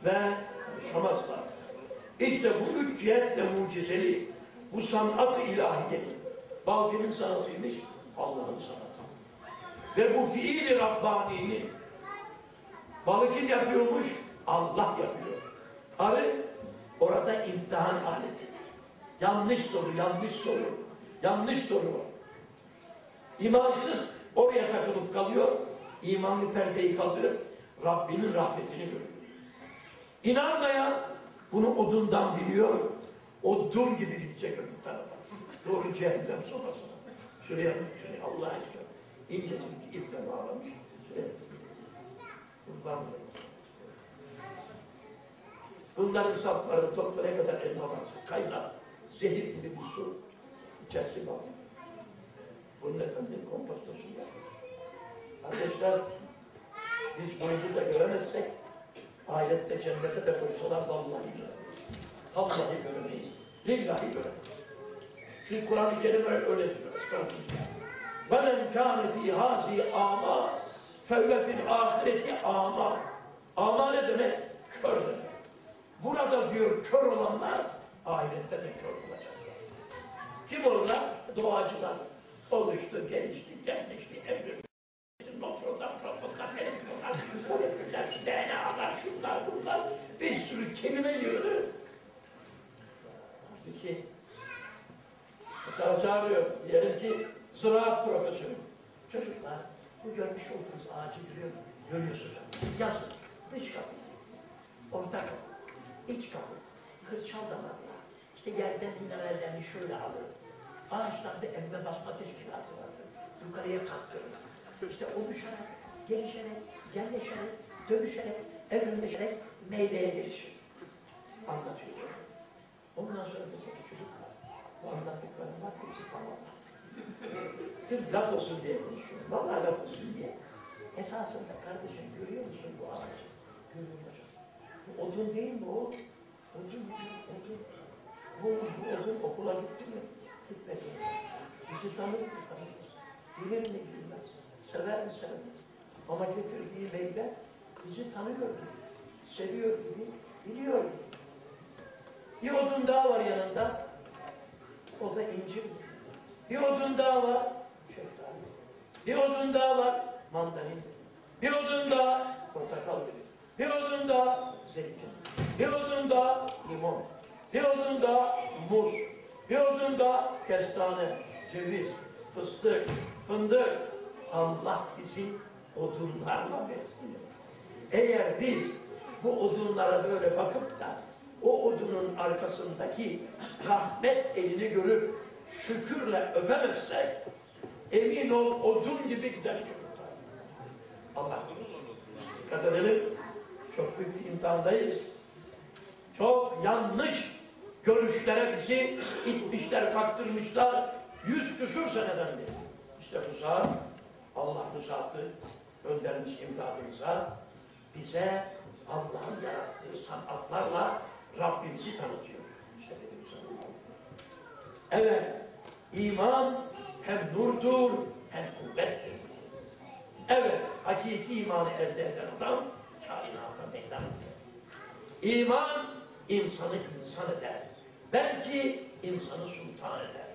ve konuşamazlar. İşte bu üç cihetle mucizeli, bu sanat-ı ilahiyenin, bal kimin sanatıymış? Allah'ın sanatı. Ve bu fiil-i Rabbani'nin, balı kim yapıyormuş? Allah yapıyor. Arı orada imtihan aleti. Yanlış soru, yanlış soru, yanlış soru. İmansız oraya takılıp kalıyor, imanlı perdeyi kaldırıp Rabbinin rahmetini görüyor. İnanmayan bunu odundan biliyor, o dur gibi gidecek öbür tarafa. Doğru cehennem sopasına. Şuraya bak, şuraya Allah aşkına. İncecik iple bağlamış. Şuraya. Kurban olayım. Bunların sapları toprağa kadar elma varsa kaynar, zehir gibi bir su içerisi var. Bunun efendim kompostosu yapmış. Kardeşler, biz bu yüzü de göremezsek, ahirette cennete de koysalar vallahi göremeyiz. Vallahi göremeyiz. Lillahi göremeyiz. Çünkü Kur'an-ı Kerim öyle, öyle diyor. Estağfurullah. وَمَنْ كَانَ فِي هَذِي آمَا فَهُوَ فِي الْآخِرَةِ آمَا Ama ne demek? Kör demek. Burada diyor kör olanlar ahirette de kör olacaklar. Kim olurlar? Doğacılar. Oluştu, gelişti, genleşti, evrildi. Notronlar, protonlar, elektronlar, moleküller, DNA'lar, şunlar, bunlar. Bir sürü kelime yığını. Halbuki mesela çağırıyor. Diyelim ki ziraat profesörü. Çocuklar bu görmüş olduğunuz ağacı görüyor, görüyorsunuz. Yazın. Dış kapı. Orta kapı. iç kapı. Kırçal damarlar. İşte yerden minerallerini şöyle alır. Ağaçlarda emme basma teşkilatı vardır. Yukarıya kalktırır. İşte oluşarak, gelişerek, yerleşerek, dönüşerek, evrimleşerek meyveye gelişir. Anlatıyor. Ondan sonra ki çocuklar, bu anlattıklarım var ki tamam. Sırf laf olsun diye konuşuyorum. Vallahi laf olsun diye. Esasında kardeşim görüyor musun bu ağacı? Görüyor Bu odun değil mi o? Odun, odun. Bu, bu odun okula gitti mi? Gitmedi. Bizi tanır mı? Tanımaz. Bilir mi? Bilmez. Sever mi? Sevmez. Ama getirdiği meyve bizi tanıyor gibi, seviyor gibi, biliyor gibi. Bir odun daha var yanında. O da incir. Bir odun daha var. Şeftali. Bir odun daha var. Mandalin. Bir odun da portakal verir. Bir odun da zeytin. Bir odun da limon. Bir odun da muz. Bir odun da kestane, ceviz, fıstık, fındık. Allah bizi odunlarla besliyor. Eğer biz bu odunlara böyle bakıp da o odunun arkasındaki rahmet elini görüp şükürle öpemezsek emin ol odun gibi gider. Allah dikkat edelim. Çok büyük bir imtihandayız. Çok yanlış görüşlere bizi itmişler, kaktırmışlar. Yüz küsur seneden beri. İşte bu saat Allah bu saati göndermiş imdadımıza bize Allah'ın yarattığı sanatlarla Rabbimizi tanıtıyor. İşte dedim sana. Evet, iman hem nurdur hem kuvvettir. Evet, hakiki imanı elde eden adam kainata meydan eder. İman insanı insan eder. Belki insanı sultan eder.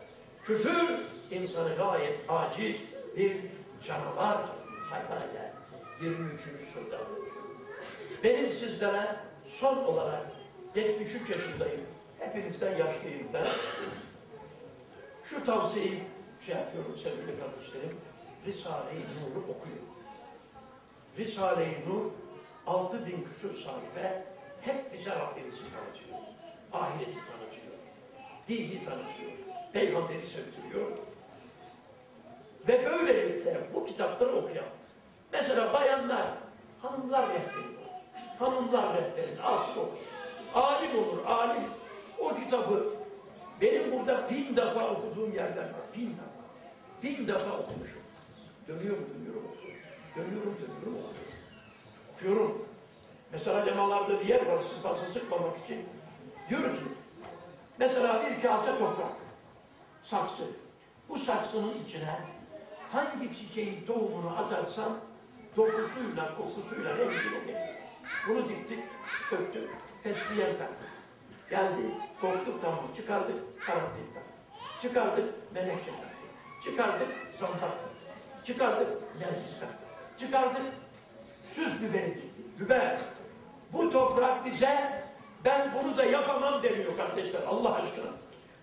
Küfür insanı gayet aciz bir canavar hayvan eder. 23. surda. Benim sizlere son olarak 73 yaşındayım. Hepinizden yaşlıyım ben. Şu tavsiyeyi şey yapıyorum sevgili kardeşlerim. Risale-i Nur'u okuyun. Risale-i Nur 6000 küsur sayfa hep bize Rabbimizi tanıtıyor. Ahireti tanıtıyor. Dini tanıtıyor. Peygamberi sevdiriyor. Ve böylelikle bu kitapları okuyan, mesela bayanlar, hanımlar rehberi, hanımlar rehberi alsın okur. Alim olur, alim. O kitabı benim burada bin defa okuduğum yerler var, bin defa. Bin defa okumuşum. Dönüyorum, dönüyorum, okuyorum. Dönüyorum, dönüyorum, okuyorum. Okuyorum. Mesela lemalarda bir yer var, siz basa çıkmamak için. Diyor ki, mesela bir kase toprak, saksı. Bu saksının içine hangi çiçeğin tohumunu atarsan dokusuyla, kokusuyla rengiyle gelir. Bunu diktik, söktük, fesleğen taktık. Geldi, korktuk tamam, çıkardık, karantin taktık. Çıkardık, menekşe taktık. Çıkardık, zandak. Çıkardık, nergis taktık. Çıkardık, süs biberi biber. Bu toprak bize, ben bunu da yapamam demiyor kardeşler, Allah aşkına.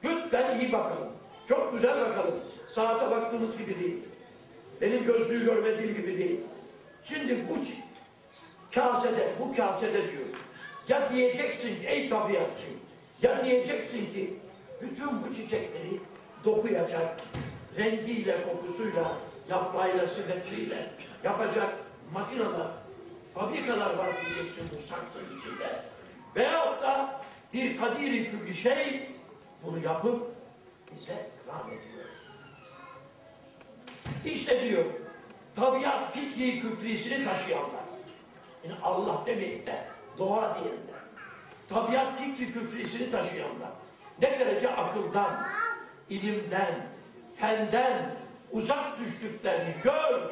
Lütfen iyi bakalım. Çok güzel bakalım. Saate baktığımız gibi değil. Benim gözlüğü görmediğim gibi değil. Şimdi bu kasede, bu kasede diyor. Ya diyeceksin ki ey tabiatçı, ya diyeceksin ki bütün bu çiçekleri dokuyacak, rengiyle, kokusuyla, yaprağıyla, simetriyle yapacak makineler, fabrikalar var diyeceksin bu saksının içinde. Veyahut da bir kadiri bir şey bunu yapıp bize ikram ediyor. İşte diyor, tabiat fikri küfrisini taşıyanlar. Yani Allah demeyip de doğa diyenler. Tabiat fikri küfrisini taşıyanlar. Ne derece akıldan, ilimden, fenden uzak düştüklerini gör,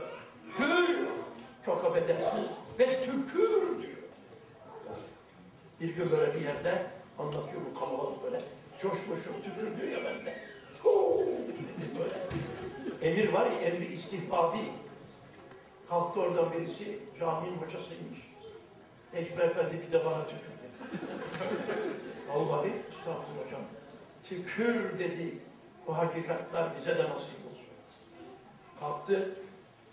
gül, çok affedersiniz ve tükür diyor. Bir gün böyle bir yerde anlatıyor bu kalabalık böyle. Coşmuşum tükür diyor ya bende. Emir var ya emri istihbabi. Kalktı oradan birisi caminin hocasıymış. Necmi Efendi bir de bana tükürdü. Vallahi estağfurullah hocam. Tükür dedi. Bu hakikatler bize de nasip olsun. Kalktı.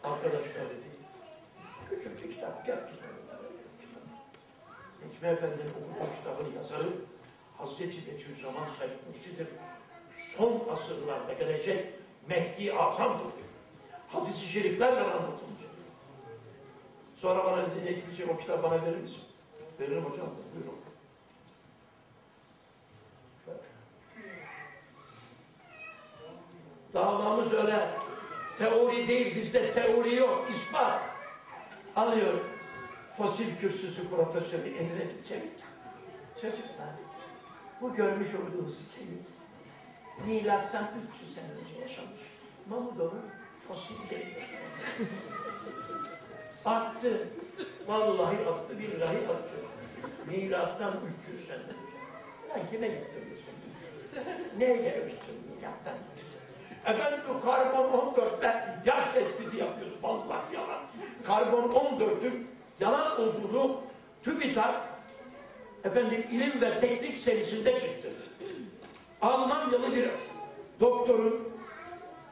Arkadaşlar dedi. Küçük bir kitap gel Necmi Efendi'nin okuduğu kitabın yazarı Hazreti Bediüzzaman Said Nursi'dir. Son asırlarda gelecek Mehdi Azam'dır. Hadis-i şeriflerle anlatılmış. Sonra bana dedi, şey, o kitabı bana verir misin? Veririm hocam. Buyurun. Davamız öyle. Teori değil, bizde teori yok, ispat. Alıyor. Fosil kürsüsü profesörü bir çevik. Çocuklar, bu görmüş olduğunuz çevik, milattan 300 sene önce yaşamış. Mamudo'nun fosilleri. attı. Vallahi attı, billahi attı. Milattan 300 sene önce. Lan kime getiriyorsun? Neyle ölçtün milattan 300 sene? Efendim bu karbon 14'te yaş tespiti yapıyoruz. Vallahi yalan. Karbon 14'ün yalan olduğunu TÜBİTAK efendim ilim ve teknik serisinde çıktı. Almanyalı bir doktorun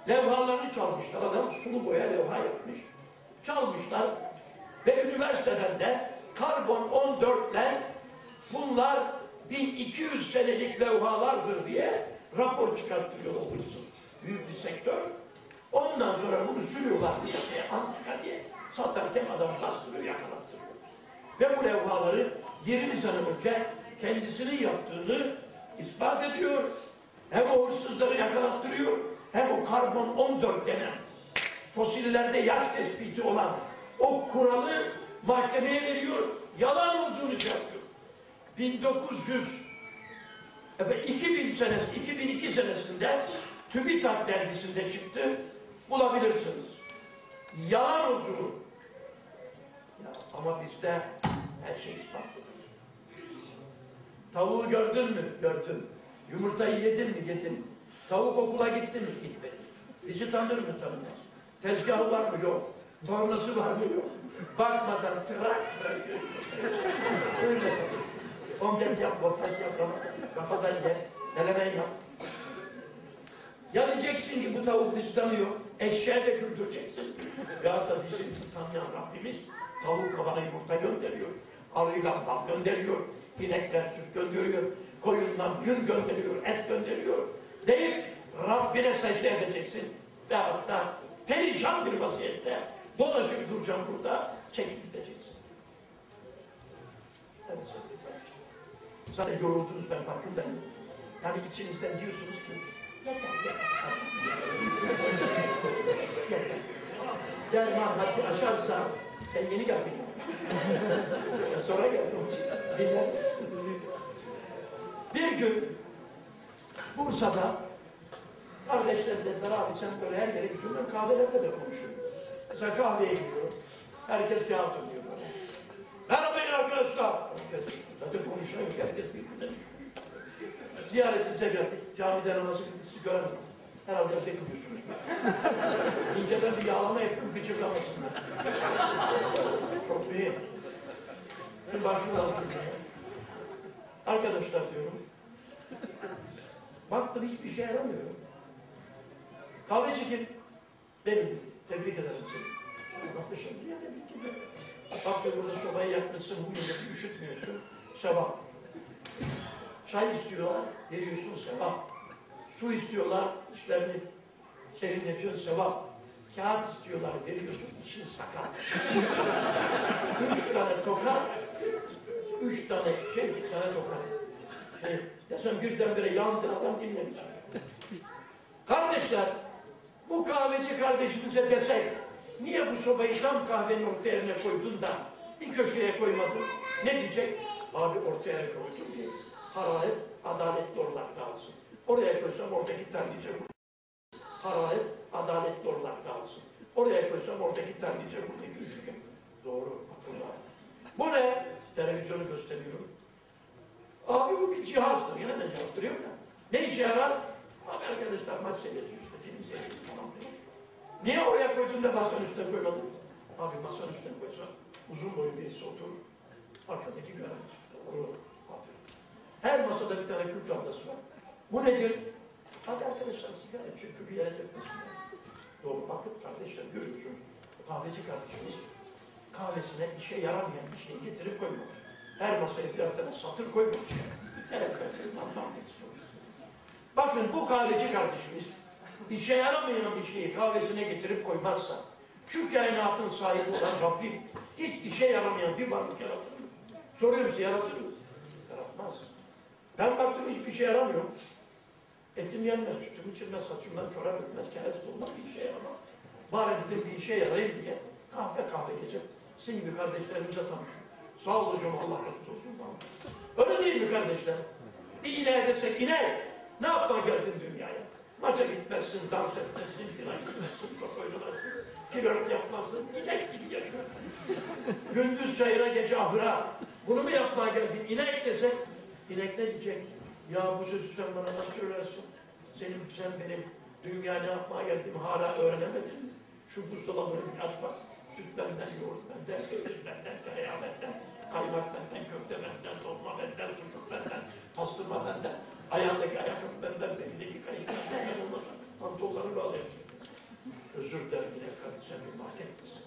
levhalarını çalmışlar. Adam sulu boya levha yapmış. Çalmışlar ve üniversiteden de karbon 14'ler bunlar 1200 senelik levhalardır diye rapor çıkarttırıyor o hırsız. Büyük bir sektör. Ondan sonra bunu sürüyorlar piyasaya antika diye satarken adam bastırıyor, yakalattırıyor. Ve bu levhaları 20 sene önce kendisinin yaptığını ispat ediyor. Hem o hırsızları yakalattırıyor, hem o karbon 14 denen fosillerde yaş tespiti olan o kuralı mahkemeye veriyor, yalan olduğunu şey yapıyor. 1900 evet, 2000 senesi, 2002 senesinde TÜBİTAK dergisinde çıktı, bulabilirsiniz. Yalan olduğunu. Ama bizde her şey ispatlıdır. Tavuğu gördün mü? Gördüm. Yumurtayı yedin mi? Yedin. Tavuk okula gitti mi? Gitmedi. Bizi tanır mı? Tanımaz. Tezgahı var mı? Yok. Tornası var mı? Yok. Bakmadan tırak tırak Öyle. Omlet yap, boplet yap, Ramazan. kafadan ye, melemen yap. Ya diyeceksin ki bu tavuk bizi tanıyor, eşeğe de güldüreceksin. Ya da ki tanıyan Rabbimiz tavuk kabana yumurta gönderiyor, arıyla bal gönderiyor, inekler süt gönderiyor, koyundan yün gönderiyor, et gönderiyor. Deyip Rabbine secde edeceksin. Ve hatta perişan bir vaziyette dolaşıp duracağım burada, çekip gideceksin. Evet, Zaten yoruldunuz ben farkındayım. Yani içinizden diyorsunuz ki yeter yeter. yeter. Derman haddi aşarsa sen yeni geldin. Sonra geldin için dinler? Bir gün Bursa'da kardeşler dediler sen böyle her yere gidiyorsun kahvelerde de konuşuyorum. Mesela kahveye gidiyorum. Herkes kağıt oynuyor böyle. Merhaba iyi arkadaşlar. Herkes, zaten konuşan yok. Herkes birbirine düşmüş. Ziyaretinize geldik. Camide namazı kıldık. Sizi göremedim. Herhalde evde kılıyorsunuz. İnceden bir yağlama yapıp gıcırlamasınlar. Çok mühim. Ben başımı alıp Arkadaşlar diyorum. Baktım hiçbir şey yaramıyor. Kahve çekin. Benim. Tebrik ederim seni. Muhteşem diye tebrik ederim. Bak diyor burada sobayı yakmışsın, huyunu üşütmüyorsun. Sevap. Çay istiyorlar, veriyorsun sevap. Su istiyorlar, işlerini serinletiyorsun sevap. Kağıt istiyorlar, veriyorsun, işin sakat. üç tane tokat, üç tane şey, bir tane tokat. Şey, sen birdenbire yandın adam dinlemeyecek. Kardeşler, bu kahveci kardeşimize desek, niye bu sobayı tam kahvenin orta yerine koydun da bir köşeye koymadın? Ne diyecek? Abi orta yere koydum diye. Hararet, adaletli olarak dağılsın. Oraya koysam oradaki terleyecek. Hararet, adaletli olarak dağılsın. Oraya koysam oradaki terleyecek, buradaki üşüyecek. Doğru, akıllı. Bu ne? Televizyonu gösteriyorum. Abi bu bir cihazdır. Yine de cevap veriyorum da. Ne işe yarar? Abi arkadaşlar maç seyrediyor işte, film seyrediyor falan filan. Niye oraya koydun da masanın üstüne koymadın? Abi masanın üstüne koysan uzun boylu birisi oturur. Arkadaki göremez. Doğru. Aferin. Her masada bir tane kül tablası var. Bu nedir? Hadi arkadaşlar sigara içiyor, külü yere dökmesinler. Doğru. Bakın kardeşler görüyorsunuz. Kahveci kardeşimiz kahvesine işe yaramayan bir şey getirip koymamış. Her masaya birer tane satır koymamış. Evet. Bakın bu kahveci kardeşimiz işe yaramayan bir şeyi kahvesine getirip koymazsa şu kainatın sahibi olan Rabbim hiç işe yaramayan bir varlık yaratır mı? Soruyorum size yaratır mı? Yaratmaz. Ben baktım hiçbir şey yaramıyor. Etim yenmez, sütüm içilmez, saçımdan çorap etmez, kerez olmaz, bir işe yaramaz. Bari dedim bir işe yarayayım diye kahve kahve geçip sizin gibi kardeşlerimizle tanışıyorum. Sağ ol hocam, Allah razı olsun. Öyle değil mi kardeşler? Bir ineğe desek, inek, ne yapmaya geldin dünyaya? Maça gitmezsin, dans etmezsin, filan gitmezsin, top oynamazsın, flört yapmazsın, inek gibi yaşar. Gündüz çayıra, gece ahıra. Bunu mu yapmaya geldin? İnek desek, inek ne diyecek? Ya bu sözü sen bana nasıl söylersin? Senin, sen benim dünya ne yapmaya geldiğimi hala öğrenemedin mi? Şu buzdolabını bir aç bak. Süt benden, yoğurt benden, peynir benden, tereyağı benden, kaymak benden, köfte benden, dolma benden, sucuk benden, pastırma benden, ayağındaki ayakkabı benden, belindeki kayık benden, ben olmasa pantolonları bağlayacağım. Özür dilerim yine kardeşim, sen bir market misin?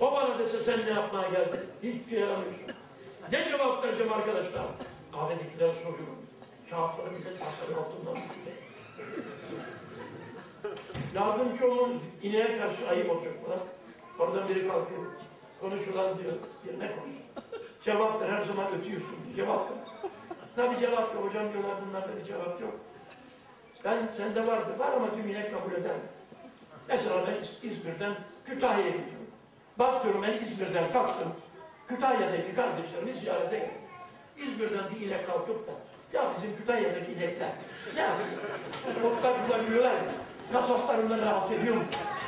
O bana dese sen ne yapmaya geldin? Hiçbir şey yaramıyorsun. Ne cevap vereceğim arkadaşlar? Kahvedekilere soruyorum. Kağıtları millet masanın altından tutuyor. Yardımcı olun, ineğe karşı ayıp olacak buna. Oradan biri kalkıyor. Konuşulan diyor, yerine konuş. Cevap ver, her zaman ötüyorsun. Cevap ver. Tabii cevap yok. Hocam diyorlar bunlarda bir cevap yok. Ben, sende vardı. Var ama tüm inek kabul eder. Mesela ben İz- İzmir'den Kütahya'ya gidiyorum. Bak diyorum ben İzmir'den kalktım. Kütahya'daki kardeşlerimi ziyarete gittim. İzmir'den bir inek kalkıp da ya bizim Kütahya'daki inekler ne yapıyor? Toprak kullanmıyorlar mı? Kasaplarından rahatsız ediyor?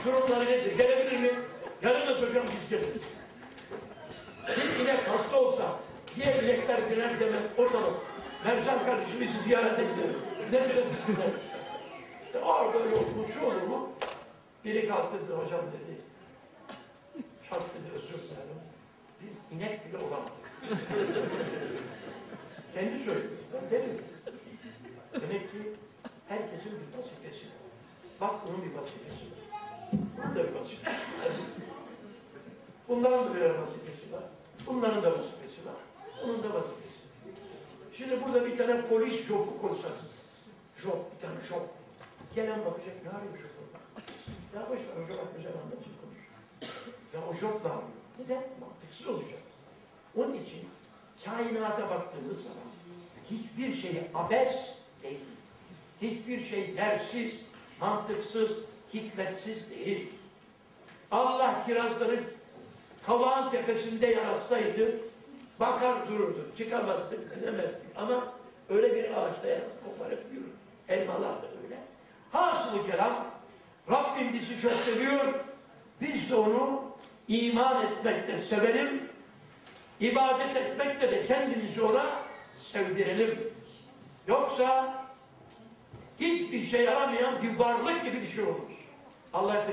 Durumları nedir? Gelebilir mi? Gelemez hocam biz geliriz. Bir inek hasta olsa diğer inekler birer demek ortalık. Mercan kardeşimizi ziyarete gidelim. Ne işte orada olur mu, şu olur mu? Biri kalktı hocam dedi. Şart dedi, özür dilerim. Biz inek bile olamadık. Kendi söylüyor. Ben derim. Demek ki herkesin bir vazifesi. Bak onun bir vazifesi. Bunun da bir vazifesi. Bunların da birer vazifesi var. Bunların da vazifesi var. Onun da vazifesi. Şimdi burada bir tane polis jobu koysanız. Job, bir tane job. Gelen bakacak, ne arıyor orada? Ya boş ver, hoca bak güzel anlatıyor, konuş. Ya o job ne yapıyor? Neden? Mantıksız olacak. Onun için kainata baktığınız zaman hiçbir şey abes değil. Hiçbir şey dersiz, mantıksız, hikmetsiz değil. Allah kirazları kavağın tepesinde yaratsaydı bakar dururdu. Çıkamazdık, gidemezdik. Ama öyle bir ağaçta yarattı, koparıp yürür. Elmalar da öyle. Hasılı kelam Rabbim bizi çok seviyor. Biz de onu iman etmekte sevelim. ibadet etmekte de kendimizi ona sevdirelim. Yoksa hiçbir şey yaramayan bir varlık gibi bir şey oluruz. Allah